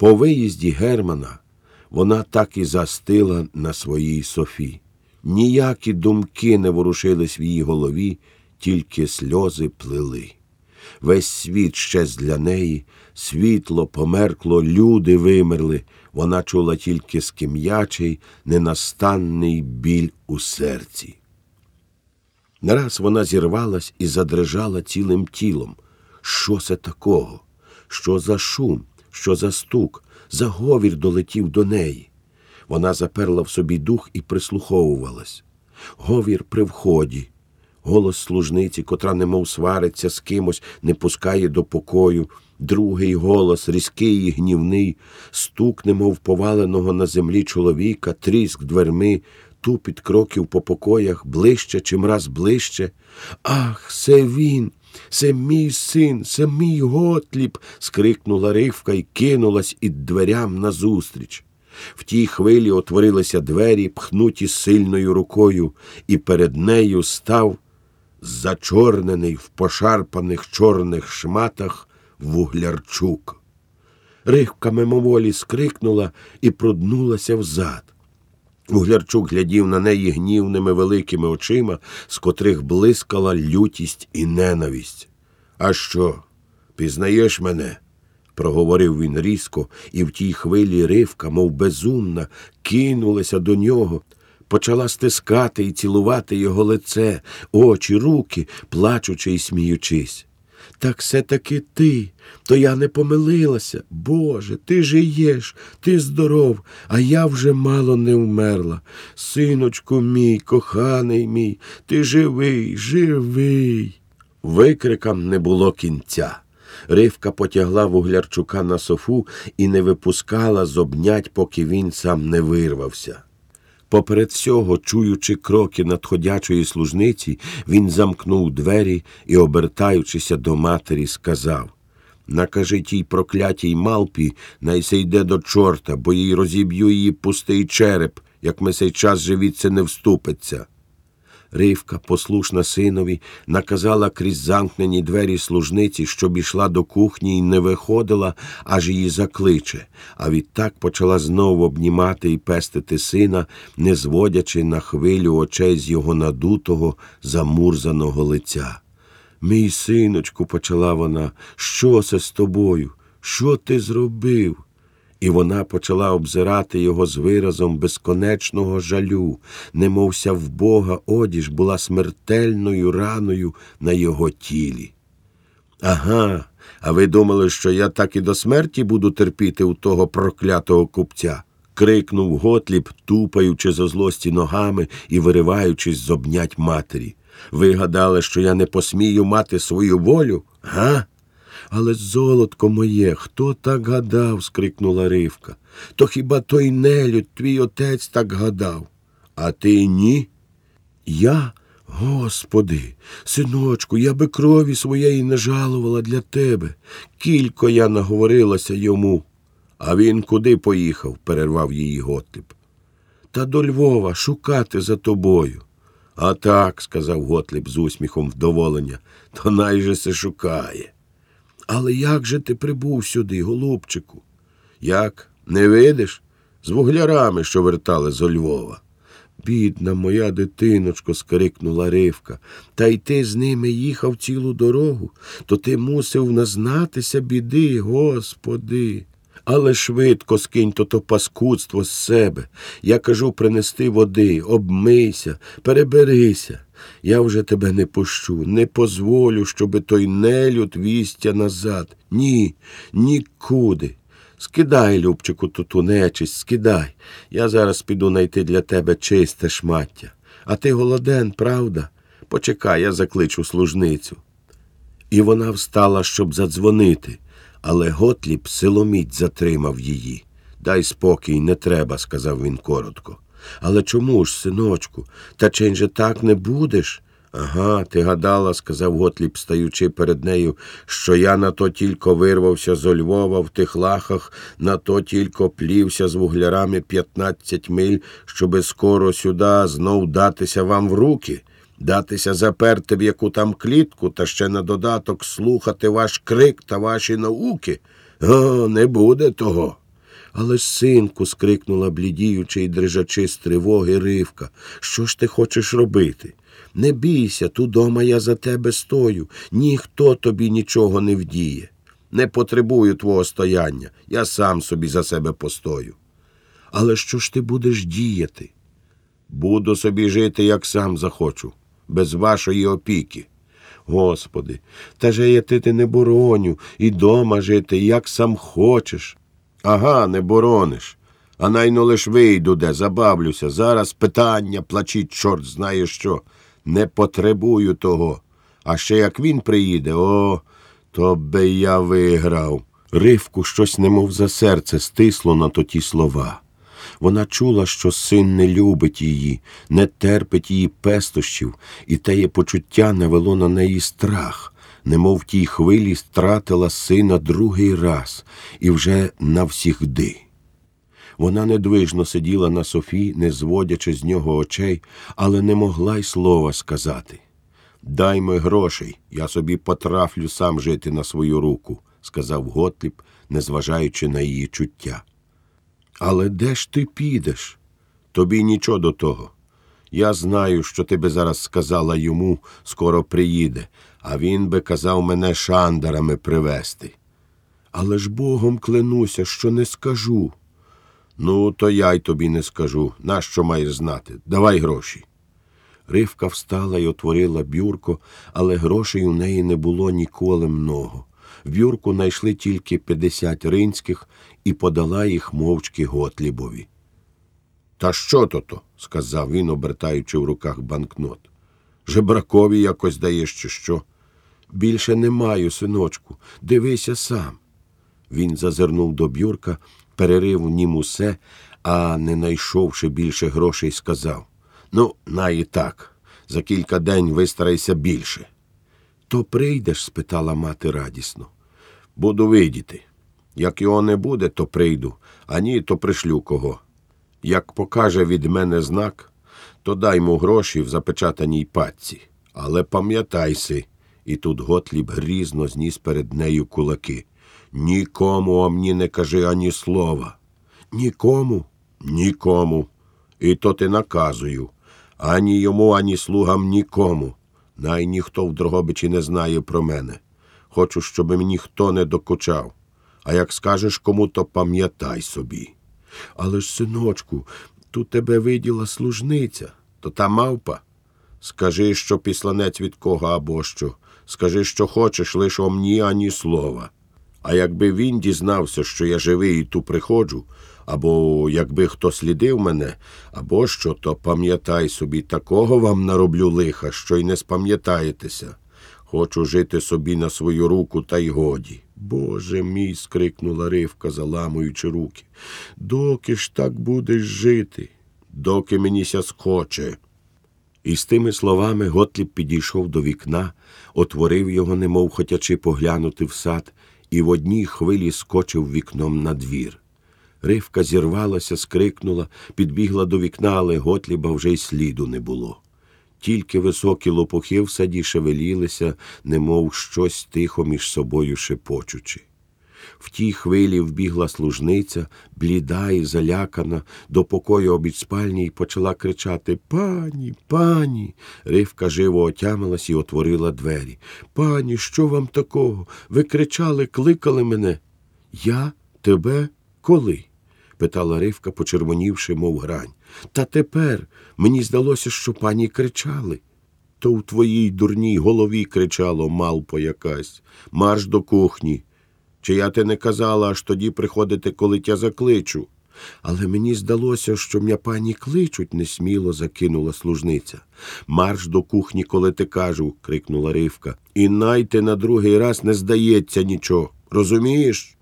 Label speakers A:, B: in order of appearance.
A: По виїзді Германа вона так і застила на своїй Софі. Ніякі думки не ворушились в її голові, тільки сльози плили. Весь світ щез для неї, світло померкло, люди вимерли. Вона чула тільки ским'ячий, ненастанний біль у серці. Нараз вона зірвалась і задрижала цілим тілом. Що це такого? Що за шум, що за стук, за говір долетів до неї. Вона заперла в собі дух і прислуховувалась. Говір при вході, голос служниці, котра немов свариться з кимось, не пускає до покою, другий голос, різкий і гнівний, стук, немов поваленого на землі чоловіка, тріск дверми, тупіт кроків по покоях, ближче, чимраз ближче. Ах, це він! Це мій син, це мій Готліб. скрикнула Ривка і кинулась ід дверям назустріч. В тій хвилі отворилися двері, пхнуті сильною рукою, і перед нею став зачорнений в пошарпаних чорних шматах вуглярчук. Ривка мимоволі скрикнула і проднулася взад. Углярчук глядів на неї гнівними великими очима, з котрих блискала лютість і ненависть. А що? Пізнаєш мене? проговорив він різко, і в тій хвилі ривка, мов безумна, кинулася до нього, почала стискати і цілувати його лице, очі, руки, плачучи і сміючись. Так все таки ти, то я не помилилася. Боже, ти жиєш, ти здоров, а я вже мало не вмерла. Синочку мій, коханий мій, ти живий, живий. Викрикам не було кінця. Ривка потягла вуглярчука на софу і не випускала з обнять, поки він сам не вирвався. Поперед цього, чуючи кроки надходячої служниці, він замкнув двері і, обертаючися до матері, сказав Накажи тій проклятій малпі, найсе йде до чорта, бо їй розіб'ю її пустий череп, як ми сей час живіться не вступиться. Ривка, послушна синові, наказала крізь замкнені двері служниці, щоб ішла до кухні і не виходила, аж її закличе, а відтак почала знову обнімати і пестити сина, не зводячи на хвилю очей з його надутого, замурзаного лиця. Мій синочку, почала вона, що це з тобою? Що ти зробив? І вона почала обзирати його з виразом безконечного жалю, немовся в Бога одіж була смертельною раною на його тілі. Ага, а ви думали, що я так і до смерті буду терпіти у того проклятого купця? крикнув Готліб, тупаючи зо злості ногами і вириваючись з обнять матері. Ви гадали, що я не посмію мати свою волю? Га? Але золотко моє, хто так гадав? скрикнула Ривка. То хіба той нелюд, твій отець так гадав? А ти ні? Я, Господи, синочку, я би крові своєї не жалувала для тебе. Кілько я наговорилася йому. А він куди поїхав? перервав її Готліб. Та до Львова шукати за тобою. А так, сказав Готліб з усміхом вдоволення, то найже се шукає. Але як же ти прибув сюди, голубчику? Як? Не видиш? З вуглярами, що вертали з Львова. Бідна моя дитиночко, скрикнула Ривка, та й ти з ними їхав цілу дорогу, то ти мусив назнатися біди, Господи. Але швидко скинь то то паскудство з себе. Я кажу принести води, обмийся, переберися. Я вже тебе не пущу, не позволю, щоби той нелюд вістя назад. Ні, нікуди. Скидай, Любчику, ту нечисть, скидай. Я зараз піду найти для тебе чисте шмаття. А ти голоден, правда? Почекай, я закличу служницю. І вона встала, щоб задзвонити, але Готліб силоміць затримав її. Дай спокій, не треба, сказав він коротко. Але чому ж, синочку, та чень же так не будеш? Ага, ти гадала, сказав Готліб, стаючи перед нею, що я на то тільки вирвався з Львова в тих лахах, на то тільки плівся з вуглярами п'ятнадцять миль, щоби скоро сюди знов датися вам в руки, датися заперти в яку там клітку, та ще на додаток слухати ваш крик та ваші науки. О, не буде того. Але синку, скрикнула блідіючи й дрижачи з тривоги Ривка. Що ж ти хочеш робити? Не бійся, тут дома я за тебе стою, ніхто тобі нічого не вдіє. Не потребую твого стояння, я сам собі за себе постою. Але що ж ти будеш діяти? Буду собі жити, як сам захочу, без вашої опіки. Господи, та же я ти не бороню, і дома жити, як сам хочеш. Ага, не борониш. А найно лиш вийду де, забавлюся. Зараз питання, плачіть, чорт знає що. Не потребую того. А ще як він приїде, о, то би я виграв. Ривку щось немов за серце стисло на то ті слова. Вона чула, що син не любить її, не терпить її пестощів, і теє почуття навело на неї страх, немов в тій хвилі стратила сина другий раз і вже навсігди. Вона недвижно сиділа на Софі, не зводячи з нього очей, але не могла й слова сказати. Дай ми грошей, я собі потрафлю сам жити на свою руку, сказав Готліб, незважаючи на її чуття. Але де ж ти підеш? Тобі нічого до того. Я знаю, що ти би зараз сказала йому, скоро приїде, а він би казав мене шандарами привезти. Але ж богом клянуся, що не скажу. Ну, то я й тобі не скажу. Нащо маєш знати? Давай гроші. Ривка встала і отворила бюрко, але грошей у неї не було ніколи много. В бюрку знайшли тільки 50 ринських і подала їх мовчки Готлібові. Та що то то? сказав він, обертаючи в руках банкнот. Жебракові якось даєш, чи що? Більше не маю, синочку, дивися сам. Він зазирнув до бюрка, перерив нім усе, а не найшовши більше грошей, сказав Ну, на і так, за кілька день вистарайся більше. То прийдеш? спитала мати радісно. Буду видіти. Як його не буде, то прийду, а ні, то пришлю кого. Як покаже від мене знак, то дай йому гроші в запечатаній патці. Але пам'ятайся, і тут Готліб грізно зніс перед нею кулаки. Нікому мені не кажи ані слова. Нікому, нікому. І то ти наказую. Ані йому, ані слугам нікому. Най ніхто в Дрогобичі не знає про мене. Хочу, щоб мені ніхто не докучав. А як скажеш кому, то пам'ятай собі. Але ж, синочку, тут тебе виділа служниця, то та мавпа. Скажи, що післанець від кого або що. Скажи, що хочеш, лиш о мені ані слова. А якби він дізнався, що я живий і ту приходжу, або якби хто слідив мене, або що, то пам'ятай собі, такого вам нароблю лиха, що й не спам'ятаєтеся. Хочу жити собі на свою руку, та й годі. Боже мій. скрикнула Ривка, заламуючи руки. Доки ж так будеш жити, доки мені ся схоче. І з тими словами Готліб підійшов до вікна, отворив його, немов хотячи поглянути в сад, і в одній хвилі скочив вікном на двір. Ривка зірвалася, скрикнула, підбігла до вікна, але Готліба вже й сліду не було. Тільки високі лопухи в саді шевелілися, немов щось тихо між собою шепочучи. В тій хвилі вбігла служниця, бліда і залякана, до покою обід спальні й почала кричати Пані, пані. Ривка живо отямилась і отворила двері. Пані, що вам такого? Ви кричали, кликали мене. Я? Тебе? Коли? питала Ривка, почервонівши, мов грань. Та тепер мені здалося, що пані кричали. То у твоїй дурній голові кричало малпо якась, марш до кухні. Чи я ти не казала, аж тоді приходити, коли тя закличу? Але мені здалося, що м'я пані кличуть, несміло закинула служниця. Марш до кухні, коли ти кажу, крикнула Ривка. І най ти на другий раз не здається нічого. Розумієш?